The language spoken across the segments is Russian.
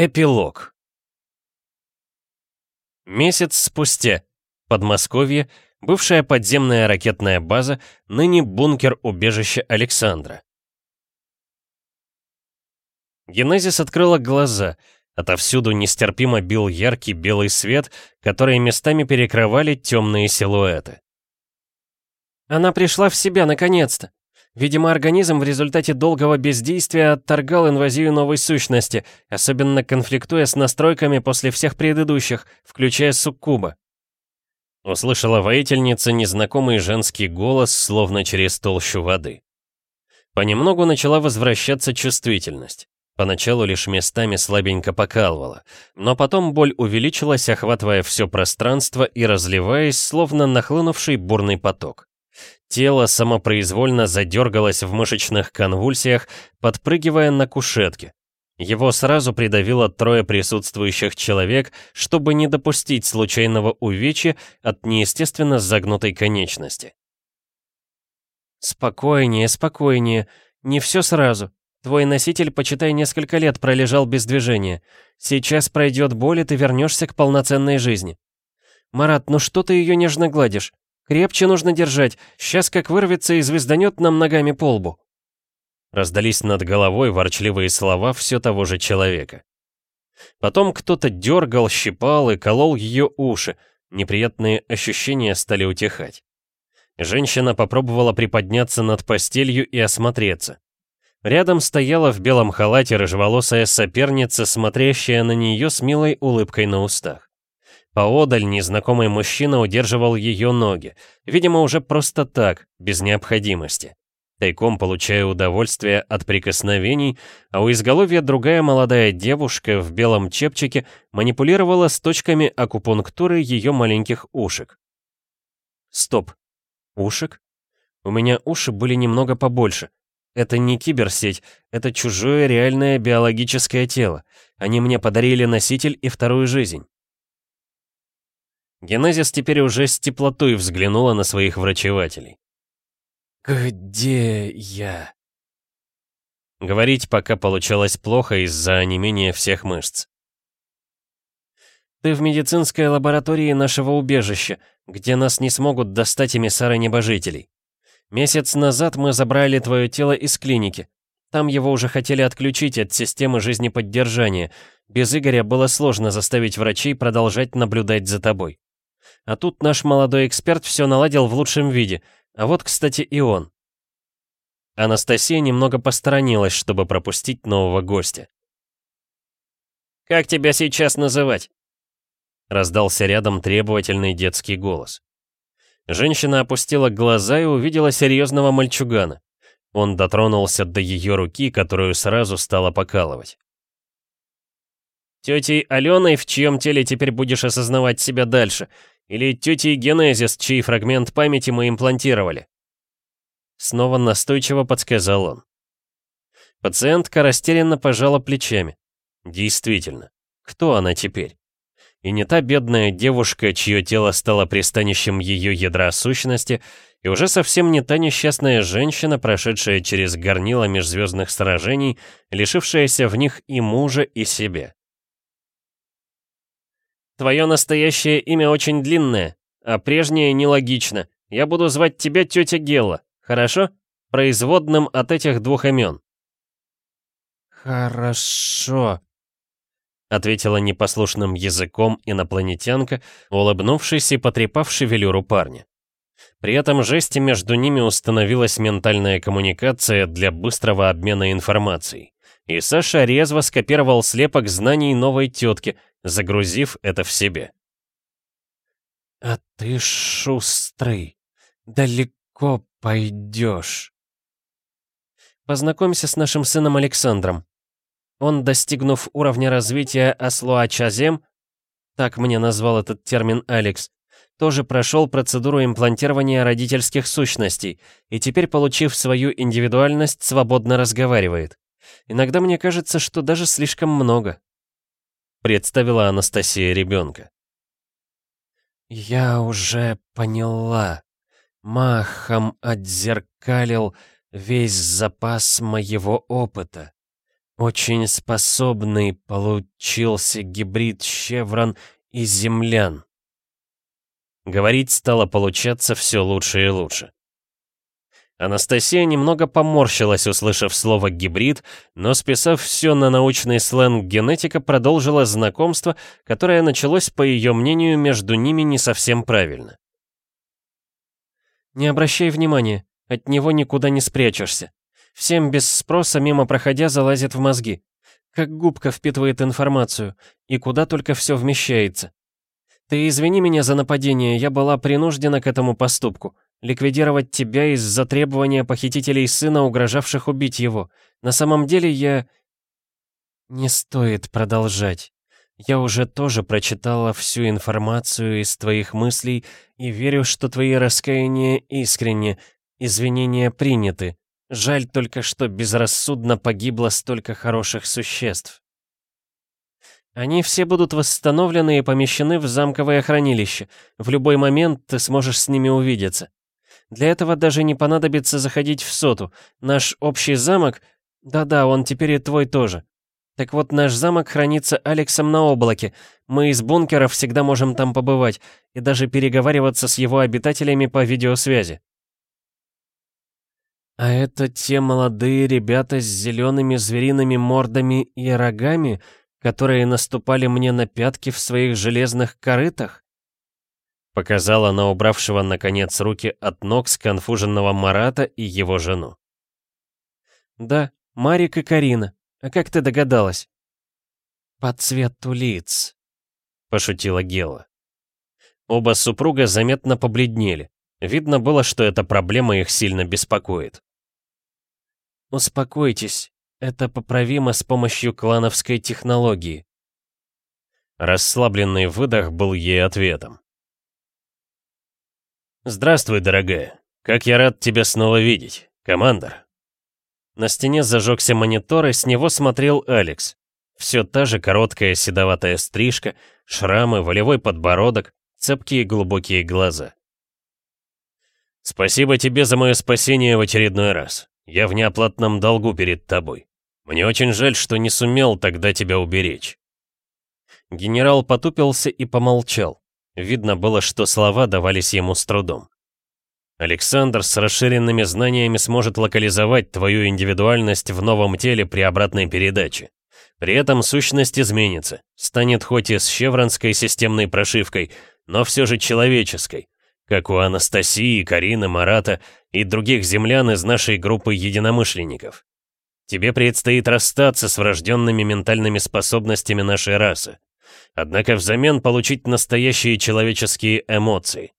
Эпилог. Месяц спустя. Подмосковье. Бывшая подземная ракетная база, ныне бункер-убежище Александра. Генезис открыла глаза. Отовсюду нестерпимо бил яркий белый свет, который местами перекрывали темные силуэты. Она пришла в себя наконец-то. Видимо, организм в результате долгого бездействия отторгал инвазию новой сущности, особенно конфликтуя с настройками после всех предыдущих, включая суккуба. Услышала воительница незнакомый женский голос, словно через толщу воды. Понемногу начала возвращаться чувствительность. Поначалу лишь местами слабенько покалывала, но потом боль увеличилась, охватывая все пространство и разливаясь, словно нахлынувший бурный поток. Тело самопроизвольно задергалось в мышечных конвульсиях, подпрыгивая на кушетке. Его сразу придавило трое присутствующих человек, чтобы не допустить случайного увечья от неестественно загнутой конечности. «Спокойнее, спокойнее. Не все сразу. Твой носитель, почитай, несколько лет пролежал без движения. Сейчас пройдет боль, и ты вернешься к полноценной жизни. Марат, ну что ты ее нежно гладишь? Крепче нужно держать. Сейчас как вырвется и звезданет нам ногами по лбу. Раздались над головой ворчливые слова все того же человека. Потом кто-то дергал, щипал и колол ее уши. Неприятные ощущения стали утихать. Женщина попробовала приподняться над постелью и осмотреться. Рядом стояла в белом халате рыжеволосая соперница, смотрящая на нее с милой улыбкой на устах. Поодаль незнакомый мужчина удерживал ее ноги, видимо, уже просто так, без необходимости. Тайком получая удовольствие от прикосновений, а у изголовья другая молодая девушка в белом чепчике манипулировала с точками акупунктуры ее маленьких ушек. Стоп. Ушек? У меня уши были немного побольше. Это не киберсеть, это чужое реальное биологическое тело. Они мне подарили носитель и вторую жизнь. Генезис теперь уже с теплотой взглянула на своих врачевателей. «Где я?» Говорить пока получалось плохо из-за онемения всех мышц. «Ты в медицинской лаборатории нашего убежища, где нас не смогут достать эмиссары небожителей. Месяц назад мы забрали твое тело из клиники. Там его уже хотели отключить от системы жизнеподдержания. Без Игоря было сложно заставить врачей продолжать наблюдать за тобой. А тут наш молодой эксперт все наладил в лучшем виде. А вот, кстати, и он. Анастасия немного посторонилась, чтобы пропустить нового гостя. «Как тебя сейчас называть?» Раздался рядом требовательный детский голос. Женщина опустила глаза и увидела серьезного мальчугана. Он дотронулся до ее руки, которую сразу стало покалывать. «Тетей Аленой, в чьем теле теперь будешь осознавать себя дальше, или тетей Генезис, чей фрагмент памяти мы имплантировали?» Снова настойчиво подсказал он. Пациентка растерянно пожала плечами. Действительно, кто она теперь? И не та бедная девушка, чье тело стало пристанищем ее ядра сущности, и уже совсем не та несчастная женщина, прошедшая через горнило межзвездных сражений, лишившаяся в них и мужа, и себя. Твое настоящее имя очень длинное, а прежнее нелогично. Я буду звать тебя тетя Гелла, хорошо? Производным от этих двух имен. «Хорошо», — ответила непослушным языком инопланетянка, улыбнувшись и потрепав шевелюру парня. При этом жесте между ними установилась ментальная коммуникация для быстрого обмена информацией. И Саша резво скопировал слепок знаний новой тетки, загрузив это в себе. «А ты шустрый, далеко пойдешь». Познакомься с нашим сыном Александром. Он, достигнув уровня развития Аслуачазем, так мне назвал этот термин Алекс, тоже прошел процедуру имплантирования родительских сущностей и теперь, получив свою индивидуальность, свободно разговаривает. Иногда мне кажется, что даже слишком много. Представила Анастасия ребенка. Я уже поняла. Махом отзеркалил весь запас моего опыта. Очень способный получился гибрид Щеврон и землян. Говорить стало получаться все лучше и лучше. Анастасия немного поморщилась, услышав слово «гибрид», но, списав все на научный сленг генетика, продолжила знакомство, которое началось, по ее мнению, между ними не совсем правильно. «Не обращай внимания, от него никуда не спрячешься. Всем без спроса, мимо проходя, залазит в мозги. Как губка впитывает информацию, и куда только все вмещается. Ты извини меня за нападение, я была принуждена к этому поступку. Ликвидировать тебя из-за требования похитителей сына, угрожавших убить его. На самом деле я... Не стоит продолжать. Я уже тоже прочитала всю информацию из твоих мыслей и верю, что твои раскаяния искренне, извинения приняты. Жаль только, что безрассудно погибло столько хороших существ. Они все будут восстановлены и помещены в замковое хранилище. В любой момент ты сможешь с ними увидеться. Для этого даже не понадобится заходить в соту. Наш общий замок... Да-да, он теперь и твой тоже. Так вот, наш замок хранится Алексом на облаке. Мы из бункера всегда можем там побывать и даже переговариваться с его обитателями по видеосвязи. «А это те молодые ребята с зелеными звериными мордами и рогами, которые наступали мне на пятки в своих железных корытах?» Показала на убравшего, наконец, руки от ног сконфуженного Марата и его жену. «Да, Марик и Карина. А как ты догадалась?» «По цвету лиц», — пошутила Гела. Оба супруга заметно побледнели. Видно было, что эта проблема их сильно беспокоит. Успокойтесь, это поправимо с помощью клановской технологии. Расслабленный выдох был ей ответом. «Здравствуй, дорогая. Как я рад тебя снова видеть, командор». На стене зажегся монитор, и с него смотрел Алекс. Все та же короткая седоватая стрижка, шрамы, волевой подбородок, цепкие глубокие глаза. «Спасибо тебе за мое спасение в очередной раз. Я в неоплатном долгу перед тобой. Мне очень жаль, что не сумел тогда тебя уберечь». Генерал потупился и помолчал. Видно было, что слова давались ему с трудом. Александр с расширенными знаниями сможет локализовать твою индивидуальность в новом теле при обратной передаче. При этом сущность изменится, станет хоть и с щевронской системной прошивкой, но все же человеческой, как у Анастасии, Карины, Марата и других землян из нашей группы единомышленников. Тебе предстоит расстаться с врожденными ментальными способностями нашей расы. Однако взамен получить настоящие человеческие эмоции.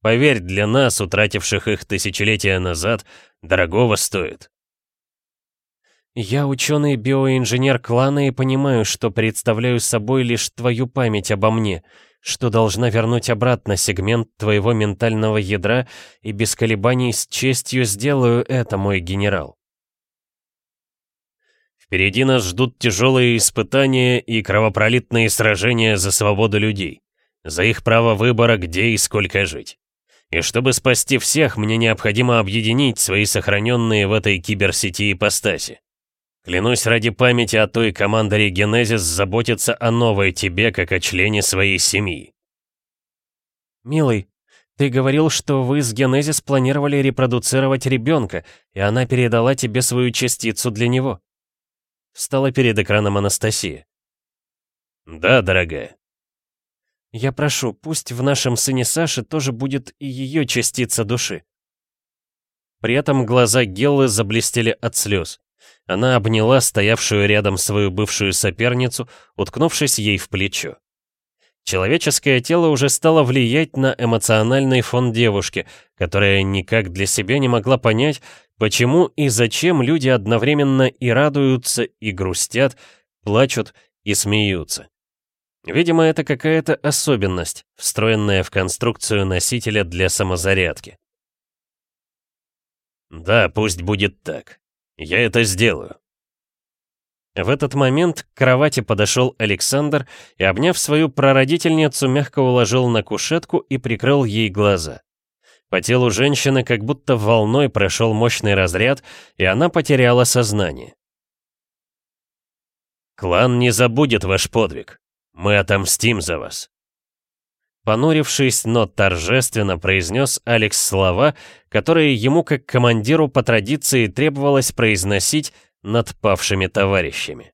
Поверь, для нас, утративших их тысячелетия назад, дорогого стоит. Я ученый-биоинженер клана и понимаю, что представляю собой лишь твою память обо мне — что должна вернуть обратно сегмент твоего ментального ядра и без колебаний с честью сделаю это, мой генерал. Впереди нас ждут тяжелые испытания и кровопролитные сражения за свободу людей, за их право выбора, где и сколько жить. И чтобы спасти всех, мне необходимо объединить свои сохраненные в этой киберсети ипостаси. Клянусь ради памяти о той командоре Генезис заботиться о новой тебе, как о члене своей семьи. Милый, ты говорил, что вы с Генезис планировали репродуцировать ребенка, и она передала тебе свою частицу для него. Встала перед экраном Анастасия. Да, дорогая. Я прошу, пусть в нашем сыне Саше тоже будет и ее частица души. При этом глаза Геллы заблестели от слез. Она обняла стоявшую рядом свою бывшую соперницу, уткнувшись ей в плечо. Человеческое тело уже стало влиять на эмоциональный фон девушки, которая никак для себя не могла понять, почему и зачем люди одновременно и радуются, и грустят, плачут и смеются. Видимо, это какая-то особенность, встроенная в конструкцию носителя для самозарядки. Да, пусть будет так. Я это сделаю. В этот момент к кровати подошел Александр и, обняв свою прародительницу, мягко уложил на кушетку и прикрыл ей глаза. По телу женщины как будто волной прошел мощный разряд, и она потеряла сознание. Клан не забудет ваш подвиг. Мы отомстим за вас. Понурившись, но торжественно произнес Алекс слова, которые ему как командиру по традиции требовалось произносить над павшими товарищами.